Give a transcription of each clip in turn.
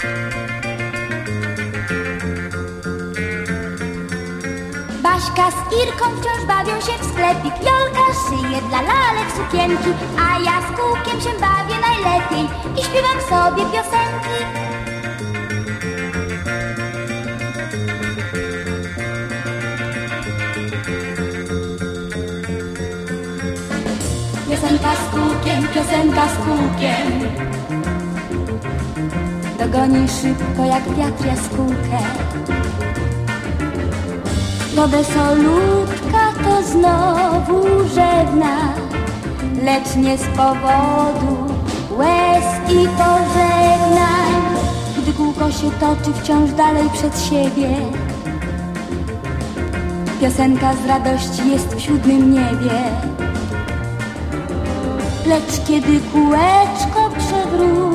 Baśka z Irką wciąż bawią się w sklepik Jolka szyje dla lalek sukienki A ja z kukiem się bawię najlepiej I śpiewam sobie piosenki Piosenka z kukiem, piosenka z kukiem. Dogoni szybko jak wiatr jaskółkę. To wesolutka to znowu żegna Lecz nie z powodu łez i pożegnań. Gdy kółko się toczy wciąż dalej przed siebie Piosenka z radości jest w siódmym niebie. Lecz kiedy kółeczko przewróci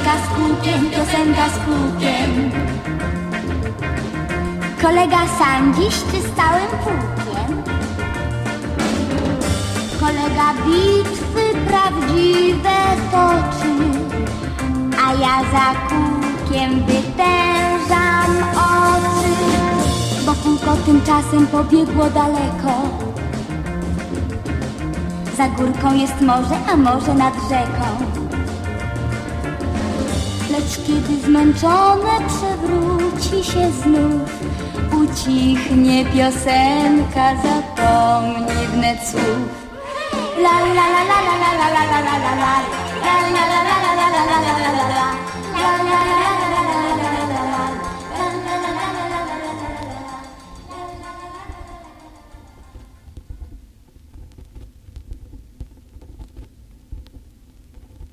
Piosenka z kółkiem, piosenka z kółkiem. Kolega sam dziś z całym pułkiem. Kolega bitwy prawdziwe toczy, a ja za kółkiem wytężam oczy, bo kółko tymczasem pobiegło daleko. Za górką jest morze, a morze nad rzeką. Lecz kiedy zmęczone przewróci się znów, ucichnie piosenka, zapomni wnet słów. La la la la la la la la la la la la